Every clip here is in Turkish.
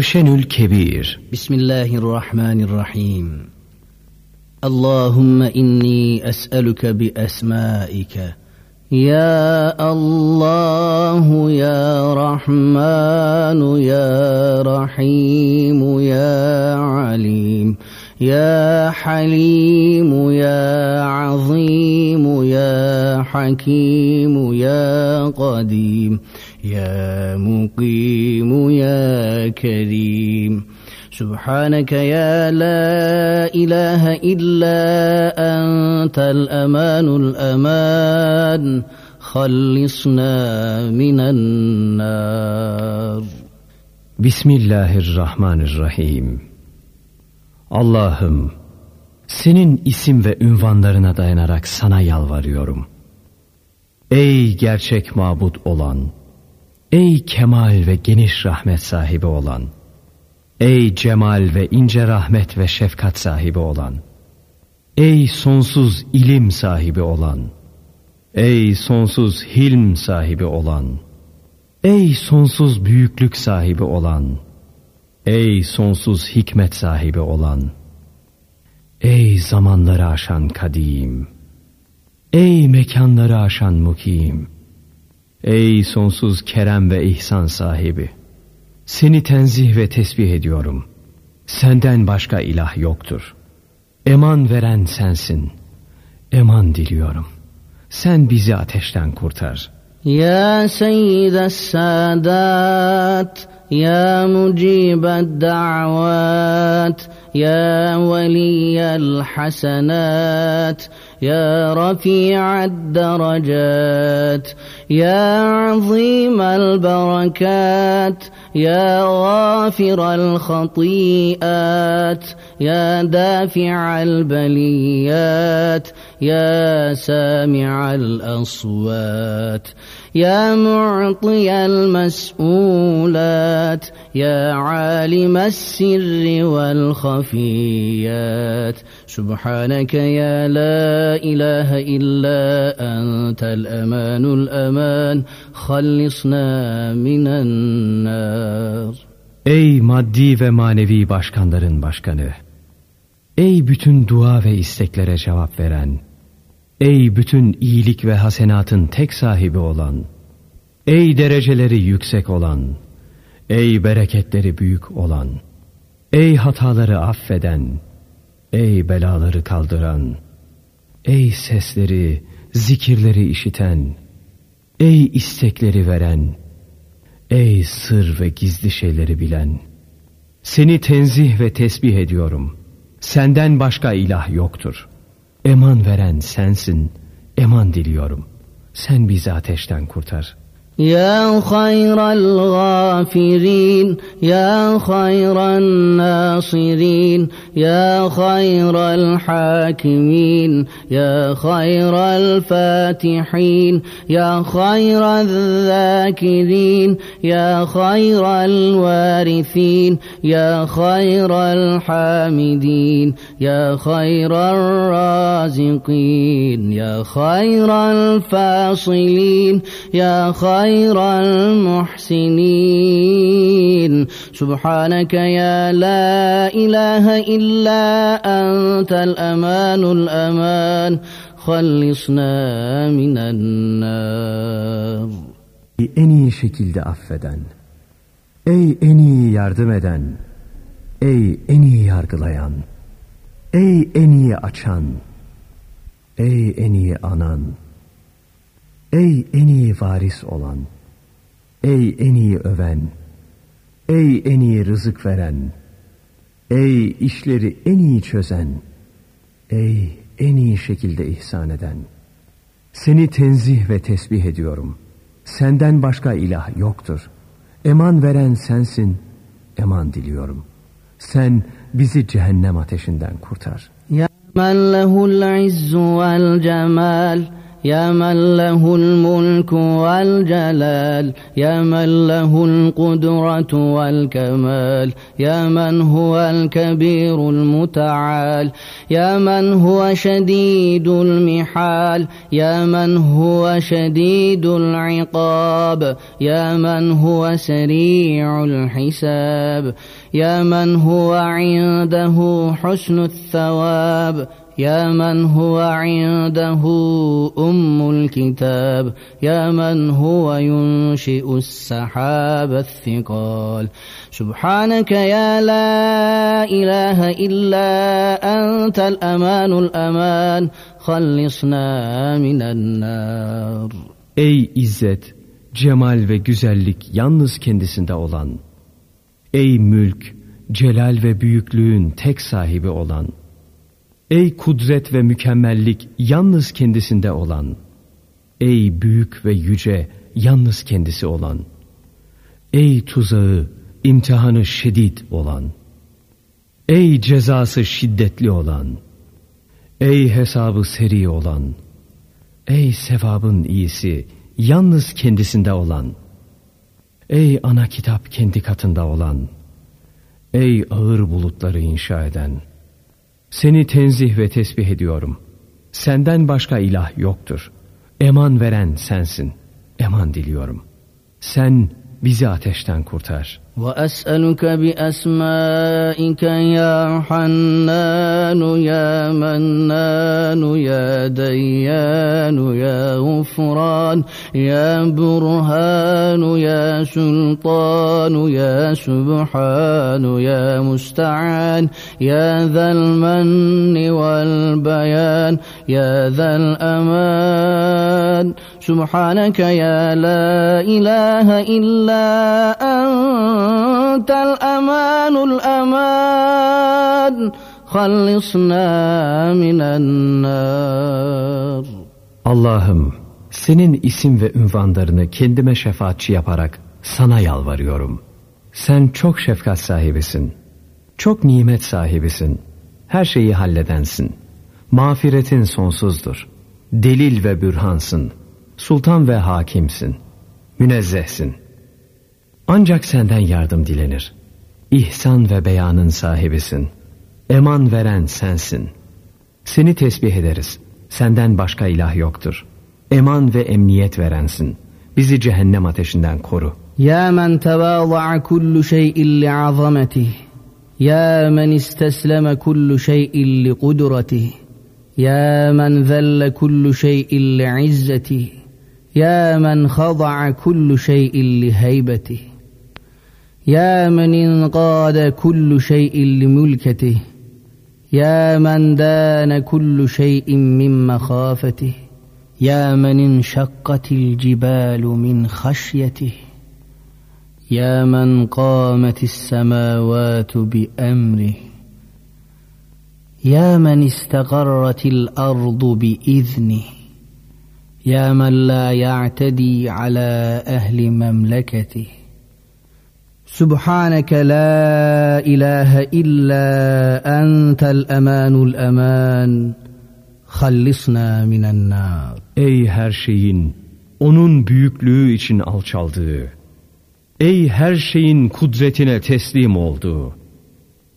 الدرشن الكبير بسم الله الرحمن الرحيم اللهم إني أسألك بأسمائك يا الله يا رحمن يا رحيم يا عليم يا حليم يا عظيم يا حكيم يا قديم يا مقيم يا كريم سبحانك يا لا إله إلا أنت الأمان الأمان خلصنا من النار بسم الله الرحمن الرحيم Allah'ım senin isim ve ünvanlarına dayanarak sana yalvarıyorum. Ey gerçek mabut olan, ey kemal ve geniş rahmet sahibi olan, ey cemal ve ince rahmet ve şefkat sahibi olan, ey sonsuz ilim sahibi olan, ey sonsuz hilm sahibi olan, ey sonsuz büyüklük sahibi olan, Ey sonsuz hikmet sahibi olan, ey zamanları aşan kadim, ey mekanları aşan mukim, ey sonsuz kerem ve ihsan sahibi, seni tenzih ve tesbih ediyorum. Senden başka ilah yoktur. Eman veren sensin. Eman diliyorum. Sen bizi ateşten kurtar. Ya Seyyid Sadat, يا مجيب الدعوات يا ولي الحسنات يا رفيع الدرجات يا عظيم البركات يا غافر الخطيئات يا دافع البليات يا سامع الأصوات يا معطي المسؤولات يا عالم السر والخفيات سبحانك يا لا إله إلا أنت الأمان الأمان خلصنا من النار Ey maddi ve manevi başkanların başkanı! Ey bütün dua ve isteklere cevap veren! Ey bütün iyilik ve hasenatın tek sahibi olan, ey dereceleri yüksek olan, ey bereketleri büyük olan, ey hataları affeden, ey belaları kaldıran, ey sesleri, zikirleri işiten, ey istekleri veren, ey sır ve gizli şeyleri bilen, seni tenzih ve tesbih ediyorum. Senden başka ilah yoktur.'' Eman veren sensin. Eman diliyorum. Sen bizi ateşten kurtar. يا خير الغافرين يا خير الناصرين يا خير الحاكمين يا خير الفاتحين يا خير الذاكرين يا خير الوارثين يا خير الحامدين يا خير الرازقين يا خير الفاصلين يا خير خير المحسنين سبحانك يا لا إله إلا أنت الأمان الأمان خلصنا من النار En iyi şekilde affeden, ey en iyi yardım eden, ey en iyi yargılayan, ey en iyi açan, ey en iyi anan, Ey en iyi varis olan, ey en iyi öven, ey en iyi rızık veren, ey işleri en iyi çözen, ey en iyi şekilde ihsan eden. Seni tenzih ve tesbih ediyorum. Senden başka ilah yoktur. Eman veren sensin, eman diliyorum. Sen bizi cehennem ateşinden kurtar. Ya men lehul izzu vel cemal يا من له الملك والجلال يا من له القدرة والكمال يا من هو الكبير المتعال يا من هو شديد المحال يا من هو شديد العقاب يا من هو سريع الحساب يا من هو عنده حسن الثواب. يا من هو عنده أم الكتاب يا من هو ينشئ السحاب الثقال سبحانك يا لا إله إلا أنت الأمان الأمان خلصنا من النار Ey izzet, cemal ve güzellik yalnız kendisinde olan, ey mülk, celal ve büyüklüğün tek sahibi olan, Ey kudret ve mükemmellik yalnız kendisinde olan, ey büyük ve yüce yalnız kendisi olan, ey tuzağı, imtihanı şiddet olan, ey cezası şiddetli olan, ey hesabı seri olan, ey sevabın iyisi yalnız kendisinde olan, ey ana kitap kendi katında olan, ey ağır bulutları inşa eden.'' Seni tenzih ve tesbih ediyorum. Senden başka ilah yoktur. Eman veren sensin. Eman diliyorum. Sen bizi ateşten kurtar.'' وأسألك بأسمائك يا حنان يا منان يا ديان يا غفران يا برهان يا سلطان يا سبحان يا مستعان يا ذا المن والبيان يا ذا الأمان. سبحانك يا لا إله إلا أنت. أنت الأمان الأمان خلصنا من النار Allah'ım senin isim ve ünvanlarını kendime şefaatçi yaparak sana yalvarıyorum. Sen çok şefkat sahibisin. Çok nimet sahibisin. Her şeyi halledensin. Mağfiretin sonsuzdur. Delil ve bürhansın. Sultan ve hakimsin. Münezzehsin. Ancak senden yardım dilenir. İhsan ve beyanın sahibisin. Eman veren sensin. Seni tesbih ederiz. Senden başka ilah yoktur. Eman ve emniyet verensin. Bizi cehennem ateşinden koru. Ya men tevâza'a kullu şey'in li'azametih. Ya men istesleme kullu şey'in li'kudretih. Ya men zelle kullu şey'in li'izzetih. Ya men khada'a kullu şey'in liheybetih. يا من انقاد كل شيء لملكته يا من دان كل شيء من مخافته يا من انشقت الجبال من خشيته يا من قامت السماوات بأمره يا من استقرت الأرض بإذنه يا من لا يعتدي على أهل مملكته. سبحانك لا إله إلا أنت الأمان الأمان خلصنا من النار Ey her şeyin onun büyüklüğü için alçaldığı, ey her şeyin kudretine teslim olduğu,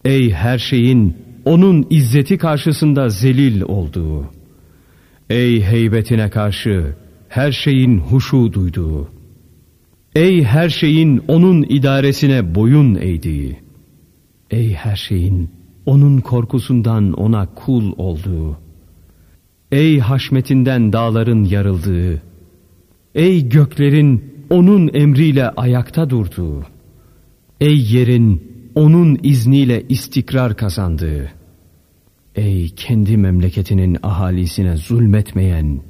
ey her şeyin onun izzeti karşısında zelil olduğu, ey heybetine karşı her şeyin huşu duyduğu, Ey her şeyin onun idaresine boyun eğdiği. Ey her şeyin onun korkusundan ona kul olduğu. Ey haşmetinden dağların yarıldığı. Ey göklerin onun emriyle ayakta durduğu. Ey yerin onun izniyle istikrar kazandığı. Ey kendi memleketinin ahalisine zulmetmeyen,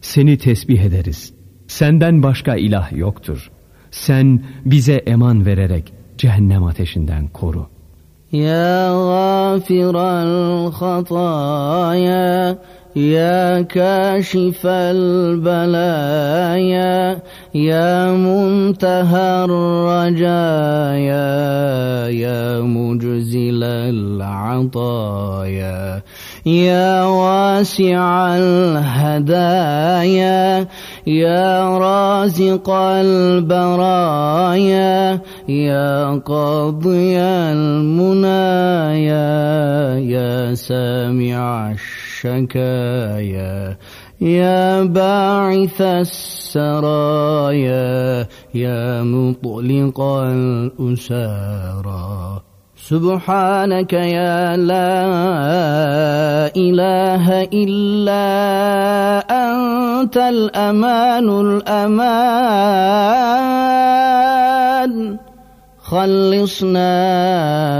seni tesbih ederiz. Senden başka ilah yoktur.'' Sen bize eman vererek cehennem ateşinden koru. Ya gafiral hataya يا كاشف البلايا يا منتهى الرجايا يا مجزل العطايا يا واسع الهدايا يا رازق البرايا يا قاضي المنايا يا سامع الشكايا يا باعث السرايا يا مطلق الأسارى. سبحانك يا لا إله إلا أنت الأمان الأمان خلصنا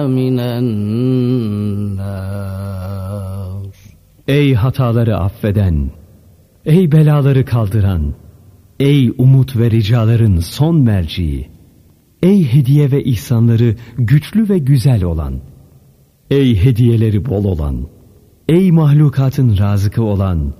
من النار Ey hataları affeden, ey belaları kaldıran, ey umut ve ricaların son merciği, Ey hediye ve ihsanları güçlü ve güzel olan, ey hediyeleri bol olan, ey mahlukatın razıkı olan,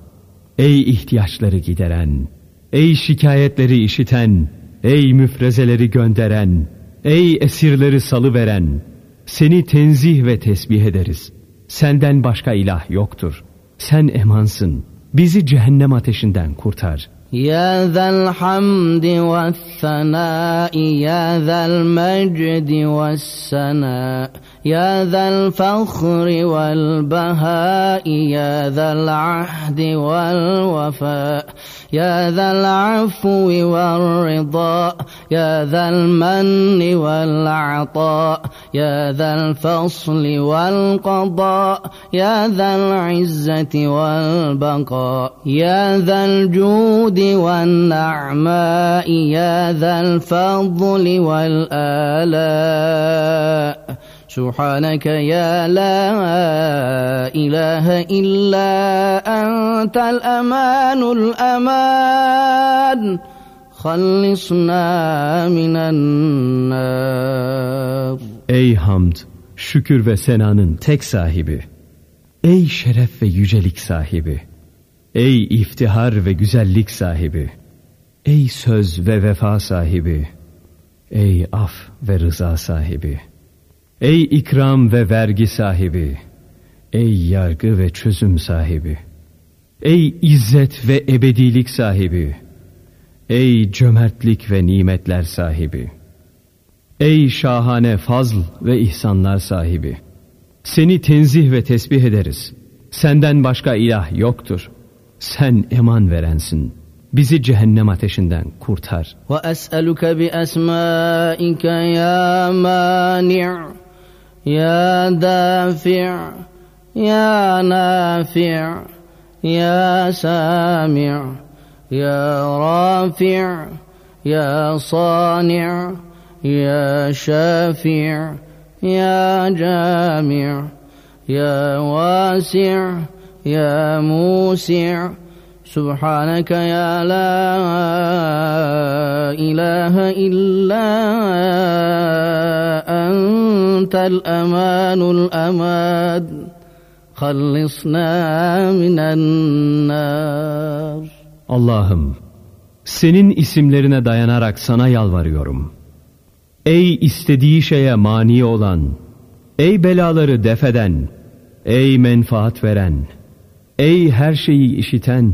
ey ihtiyaçları gideren, ey şikayetleri işiten, ey müfrezeleri gönderen, ey esirleri salıveren, seni tenzih ve tesbih ederiz. Senden başka ilah yoktur. Sen emansın. Bizi cehennem ateşinden kurtar.'' يا ذا الحمد والثناء يا ذا المجد والسناء يا ذا الفخر والبهاء يا ذا العهد والوفاء يا ذا العفو والرضا يا ذا المن والعطاء يا ذا الفصل والقضاء يا ذا العزة والبقاء يا ذا الجود والنعماء يا ذا الفضل والآلاء. سبحانك يا لا إله إلا أنت الأمان الأمان خلصنا من النار Ey hamd, şükür ve senanın tek sahibi. Ey şeref ve yücelik sahibi. Ey iftihar ve güzellik sahibi. Ey söz ve vefa sahibi. Ey af ve rıza sahibi. Ey ikram ve vergi sahibi! Ey yargı ve çözüm sahibi! Ey izzet ve ebedilik sahibi! Ey cömertlik ve nimetler sahibi! Ey şahane fazl ve ihsanlar sahibi! Seni tenzih ve tesbih ederiz. Senden başka ilah yoktur. Sen eman verensin.'' Bizi cehennem ateşinden kurtar. Ve es'eluke bi esmaike ya mani' يا دافع يا نافع يا سامع يا رافع يا صانع يا شافع يا جامع يا واسع يا موسع. سبحانك يا لا إله إلا أنت الأمان الأمان خلصنا من النار Allah'ım senin isimlerine dayanarak sana yalvarıyorum. Ey istediği şeye mani olan, ey belaları defeden, ey menfaat veren, ey her şeyi işiten,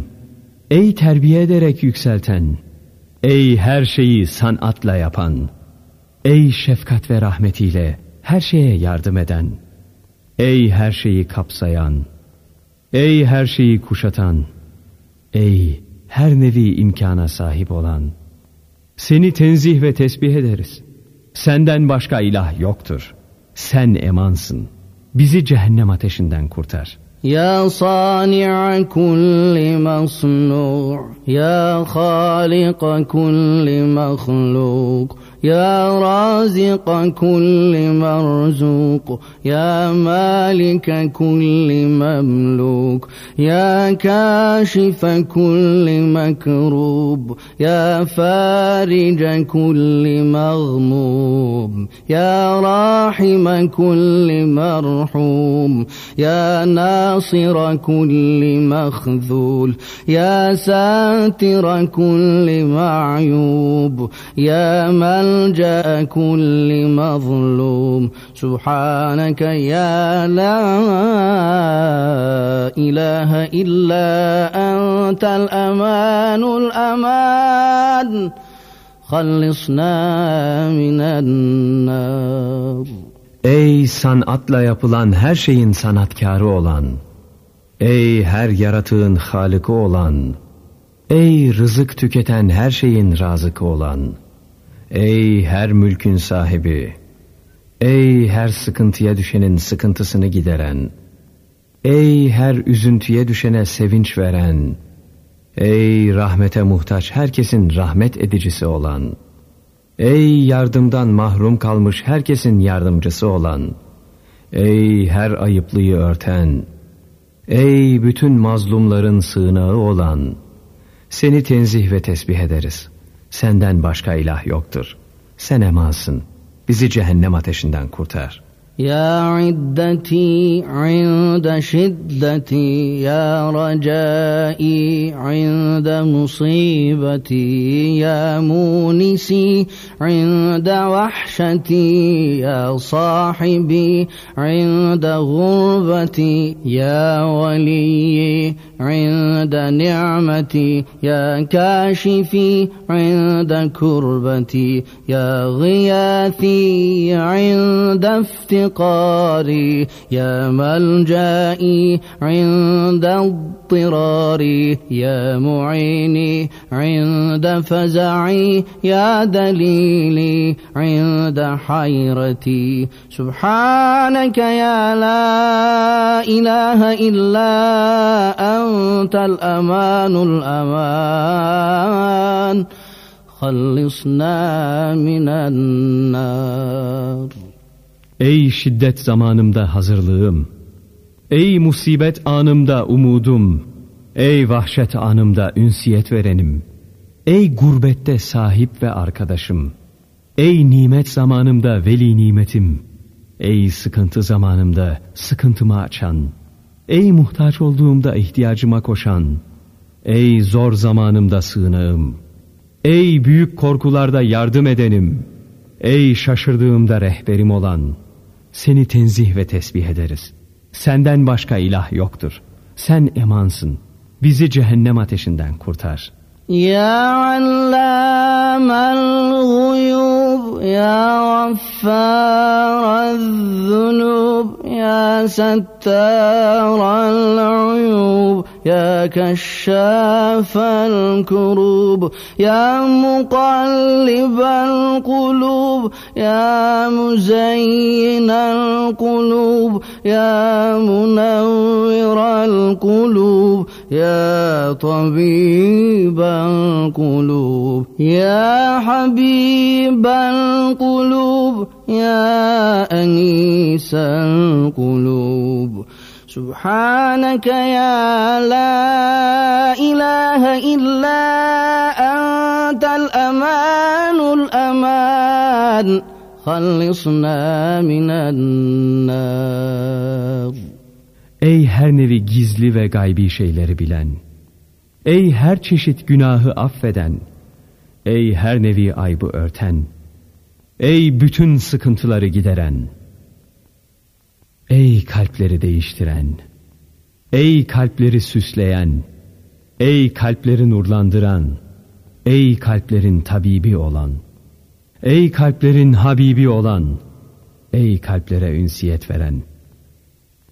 Ey terbiye ederek yükselten, ey her şeyi sanatla yapan, ey şefkat ve rahmetiyle her şeye yardım eden, ey her şeyi kapsayan, ey her şeyi kuşatan, ey her nevi imkana sahip olan, seni tenzih ve tesbih ederiz. Senden başka ilah yoktur. Sen emansın. Bizi cehennem ateşinden kurtar.'' يا صانع كل مصنوع يا خالق كل مخلوق. يا رازق كل مرزوق يا مالك كل مملوك يا كاشف كل مكروب يا فارج كل مغموم يا راحم كل مرحوم يا ناصر كل مخذول يا ساتر كل معيوب يا ملجأ كل مظلوم سبحانك يا لا إله إلا أنت الأمان الأمان خلصنا من النار Ey sanatla yapılan her şeyin sanatkarı olan, ey her yaratığın halıkı olan, ey rızık tüketen her şeyin razıkı olan, Ey her mülkün sahibi, ey her sıkıntıya düşenin sıkıntısını gideren, ey her üzüntüye düşene sevinç veren, ey rahmete muhtaç herkesin rahmet edicisi olan, Ey yardımdan mahrum kalmış herkesin yardımcısı olan, ey her ayıplıyı örten, ey bütün mazlumların sığınağı olan, seni tenzih ve tesbih ederiz. Senden başka ilah yoktur. Sen emansın. Bizi cehennem ateşinden kurtar.'' يا عدتي عند شدتي يا رجائي عند مصيبتي يا مونسي عند وحشتي يا صاحبي عند غربتي يا ولي عند نعمتي يا كاشفي عند كربتي يا غياثي عند افتقاري افتقاري يا ملجائي عند اضطراري يا معيني عند فزعي يا دليلي عند حيرتي سبحانك يا لا إله إلا أنت الأمان الأمان. خلصنا من النار. Ey şiddet zamanımda hazırlığım, ey musibet anımda umudum, ey vahşet anımda ünsiyet verenim, ey gurbette sahip ve arkadaşım, ey nimet zamanımda veli nimetim, ey sıkıntı zamanımda sıkıntımı açan, ey muhtaç olduğumda ihtiyacıma koşan, ey zor zamanımda sığınağım, ey büyük korkularda yardım edenim, ey şaşırdığımda rehberim olan.'' Seni tenzih ve tesbih ederiz. Senden başka ilah yoktur. Sen emansın. Bizi cehennem ateşinden kurtar. Ya allamal Ya gaffaral zunub Ya settaral uyub يا كشاف الكروب يا مقلب القلوب يا مزين القلوب يا منور القلوب يا طبيب القلوب يا حبيب القلوب يا أنيس القلوب. سبحانك يا لا إله إلا أنت الأمان الأمان. خلصنا من النار. Ey her nevi gizli ve gaybi şeyleri bilen, ey her çeşit günahı affeden, ey her nevi aybı örten, ey bütün sıkıntıları gideren, Ey kalpleri değiştiren, ey kalpleri süsleyen, ey kalpleri nurlandıran, ey kalplerin tabibi olan, ey kalplerin habibi olan, ey kalplere ünsiyet veren,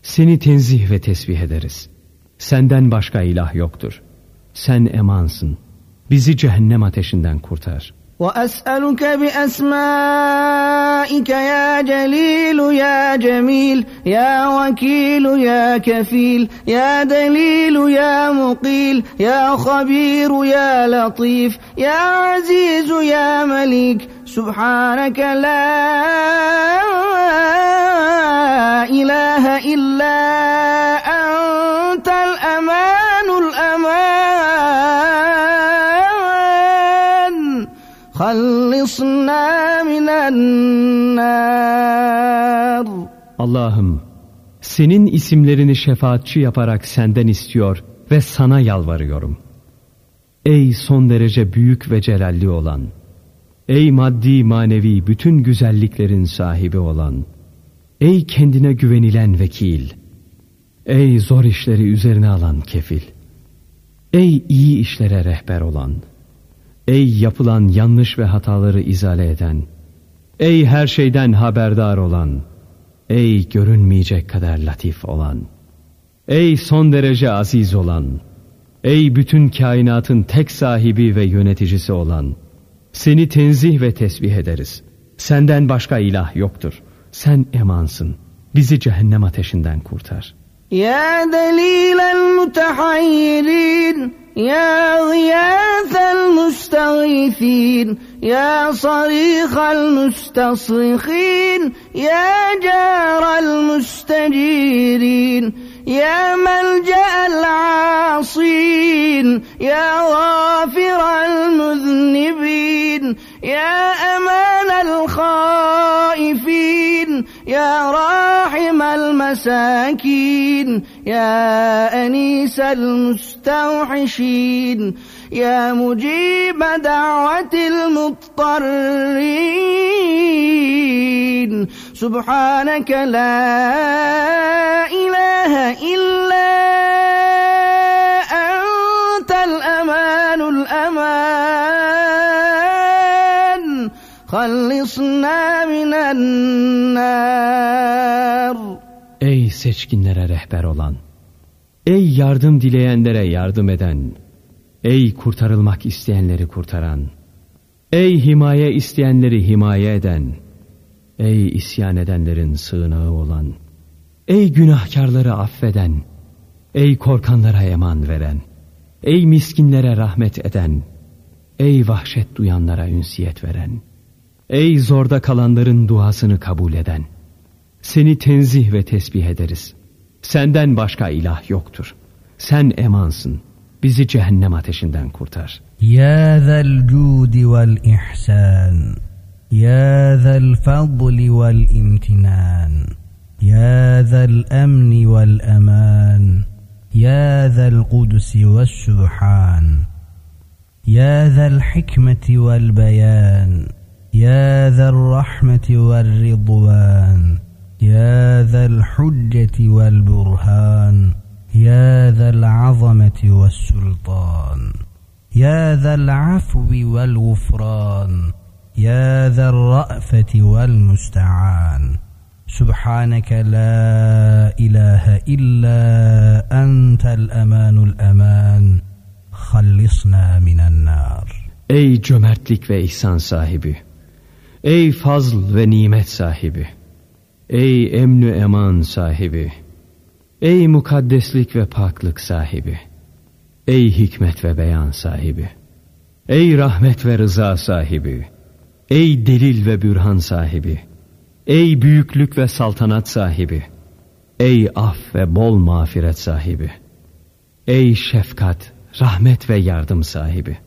seni tenzih ve tesbih ederiz. Senden başka ilah yoktur. Sen emansın. Bizi cehennem ateşinden kurtar.'' وأسألك بأسمائك يا جليل يا جميل يا وكيل يا كفيل يا دليل يا مقيل يا خبير يا لطيف يا عزيز يا مليك سبحانك لا إله إلا أنت الأمان الأمان خلصنا من النار Allah'ım senin isimlerini şefaatçi yaparak senden istiyor ve sana yalvarıyorum. Ey son derece büyük ve celalli olan, ey maddi manevi bütün güzelliklerin sahibi olan, Ey kendine güvenilen vekil, ey zor işleri üzerine alan kefil, ey iyi işlere rehber olan, ey yapılan yanlış ve hataları izale eden, ey her şeyden haberdar olan, ey görünmeyecek kadar latif olan, ey son derece aziz olan, Ey bütün kainatın tek sahibi ve yöneticisi olan, seni tenzih ve tesbih ederiz. Senden başka ilah yoktur Sen emansın. Bizi cehennem ateşinden kurtar. Ya delilel mutahayyirin, ya gıyâthel müstağifin, ya sarihal müstasrihin, ya câral müstecirin, يا ملجأ العاصين يا غافر المذنبين يا أمان الخائفين يا راحم المساكين يا أنيس المستوحشين يا مجيب دعوة المضطرين. سبحانك لا إله إلا أنت الأمان الأمان. خلصنا من النار Ey seçkinlere rehber olan, ey yardım dileyenlere yardım eden, Ey kurtarılmak isteyenleri kurtaran, ey himaye isteyenleri himaye eden, ey isyan edenlerin sığınağı olan, ey günahkarları affeden, ey korkanlara eman veren, ey miskinlere rahmet eden, ey vahşet duyanlara ünsiyet veren, ey zorda kalanların duasını kabul eden, seni tenzih ve tesbih ederiz. Senden başka ilah yoktur. Sen emansın.'' Bizi cehennem ateşinden kurtar. Ya zel cudi vel ihsan. Ya zel fadli vel imtinan. Ya zel emni vel eman. يا ذا القدس والسبحان يا ذا الحكمة والبيان يا ذا الرحمة والرضوان يا ذا الحجة والبرهان يا ذا العظمة والسلطان يا ذا العفو والغفران يا ذا الرأفة والمستعان. سبحانك لا إله إلا أنت الأمان الأمان. خلصنا من النار. Cömertlik ve ihsan sahibi! Ey fazl ve nimet sahibi! Ey emnü eman sahibi! Ey mukaddeslik ve paklık sahibi! Ey hikmet ve beyan sahibi! Ey rahmet ve rıza sahibi! Ey delil ve bürhan sahibi! Ey büyüklük ve saltanat sahibi! Ey af ve bol mağfiret sahibi! Ey şefkat, rahmet ve yardım sahibi!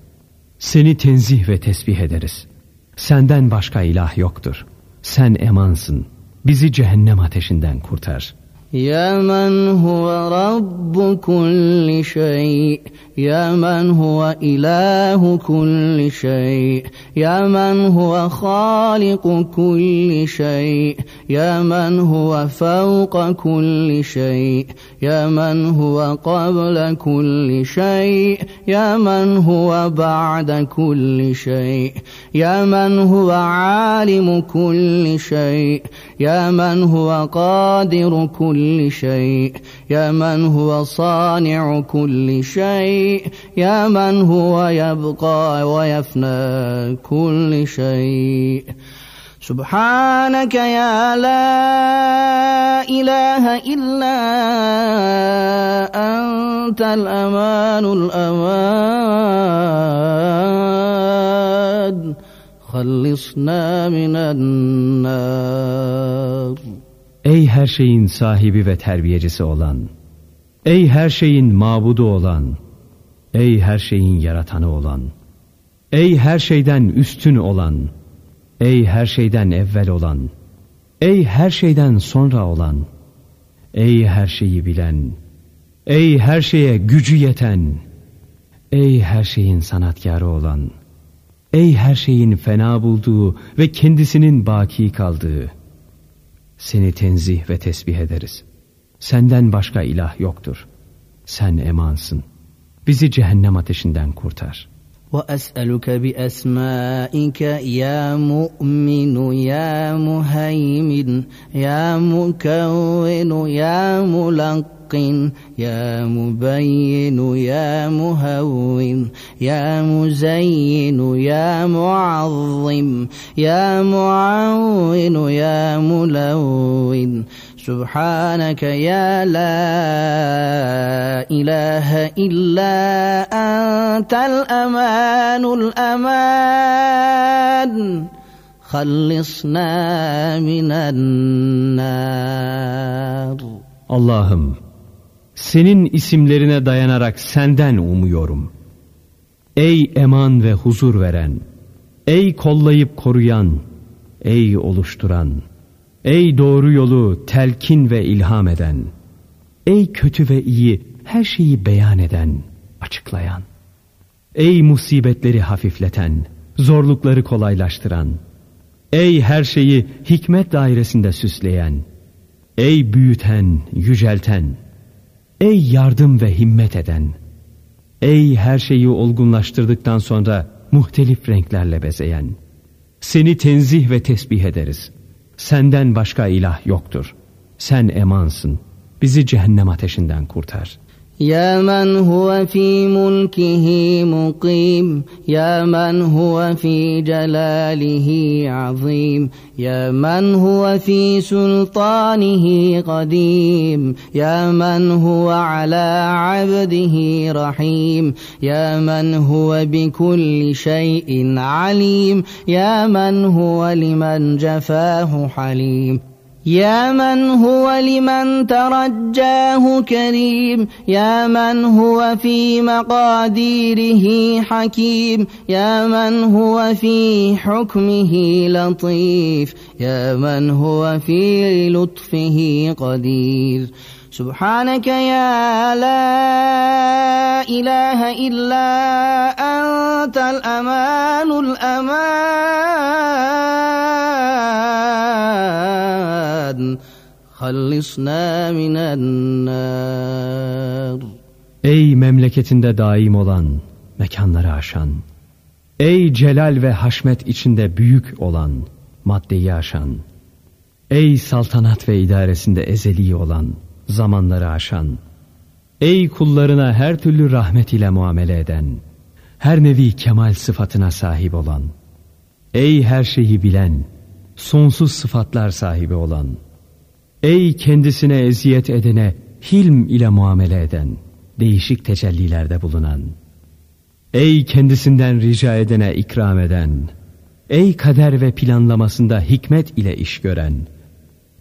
Seni tenzih ve tesbih ederiz. Senden başka ilah yoktur. Sen emansın. Bizi cehennem ateşinden kurtar.'' يا من هو رب كل شيء يا من هو إله كل شيء يا من هو خالق كل شيء يا من هو فوق كل شيء يا من هو قبل كل شيء يا من هو بعد كل شيء يا من هو عالم كل شيء يا من هو قادر كل شيء يا من هو صانع كل شيء يا من هو يبقى ويفنى كل شيء. سبحانك يا لا إله إلا أنت الأمان الأمان خلصنا من النار Ey her şeyin sahibi ve terbiyecisi olan, ey her şeyin mabudu olan, ey her şeyin yaratanı olan, ey her şeyden üstün olan, Ey her şeyden evvel olan, ey her şeyden sonra olan, ey her şeyi bilen, ey her şeye gücü yeten, ey her şeyin sanatkarı olan, ey her şeyin fena bulduğu ve kendisinin baki kaldığı, seni tenzih ve tesbih ederiz. Senden başka ilah yoktur. Sen emansın. Bizi cehennem ateşinden kurtar.'' وأسألك بأسمائك يا مؤمن يا مهيمن يا مكون يا ملقن يا مبين يا مهون يا مزين يا معظم يا معون يا ملون. سبحانك يا لا إله إلا أنت الأمان الأمان خلصنا من النار Allah'ım senin isimlerine dayanarak senden umuyorum. Ey eman ve huzur veren, ey kollayıp koruyan, ey oluşturan, Ey doğru yolu telkin ve ilham eden, ey kötü ve iyi her şeyi beyan eden, açıklayan, ey musibetleri hafifleten, zorlukları kolaylaştıran, ey her şeyi hikmet dairesinde süsleyen, ey büyüten, yücelten, ey yardım ve himmet eden, ey her şeyi olgunlaştırdıktan sonra muhtelif renklerle bezeyen, seni tenzih ve tesbih ederiz.'' Senden başka ilah yoktur. Sen emansın. Bizi cehennem ateşinden kurtar.'' يا من هو في ملكه مقيم يا من هو في جلاله عظيم يا من هو في سلطانه قديم يا من هو على عبده رحيم يا من هو بكل شيء عليم يا من هو لمن جفاه حليم. يا من هو لمن ترجاه كريم يا من هو في مقاديره حكيم يا من هو في حكمه لطيف يا من هو في لطفه قدير. سبحانك يا لا إله إلا أنت الأمان الأمان خلصنا من النار Ey memleketinde daim olan, mekanları aşan, ey celal ve haşmet içinde büyük olan, maddeyi aşan, ey saltanat ve idaresinde ezeli olan, zamanları aşan, ey kullarına her türlü rahmet ile muamele eden, her nevi kemal sıfatına sahip olan, ey her şeyi bilen, sonsuz sıfatlar sahibi olan, ey kendisine eziyet edene hilm ile muamele eden, değişik tecellilerde bulunan, ey kendisinden rica edene ikram eden, ey kader ve planlamasında hikmet ile iş gören,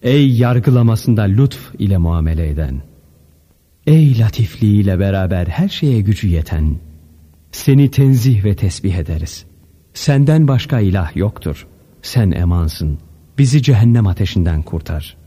Ey yargılamasında lütf ile muamele eden, ey latifliğiyle beraber her şeye gücü yeten, seni tenzih ve tesbih ederiz. Senden başka ilah yoktur. Sen emansın. Bizi cehennem ateşinden kurtar.''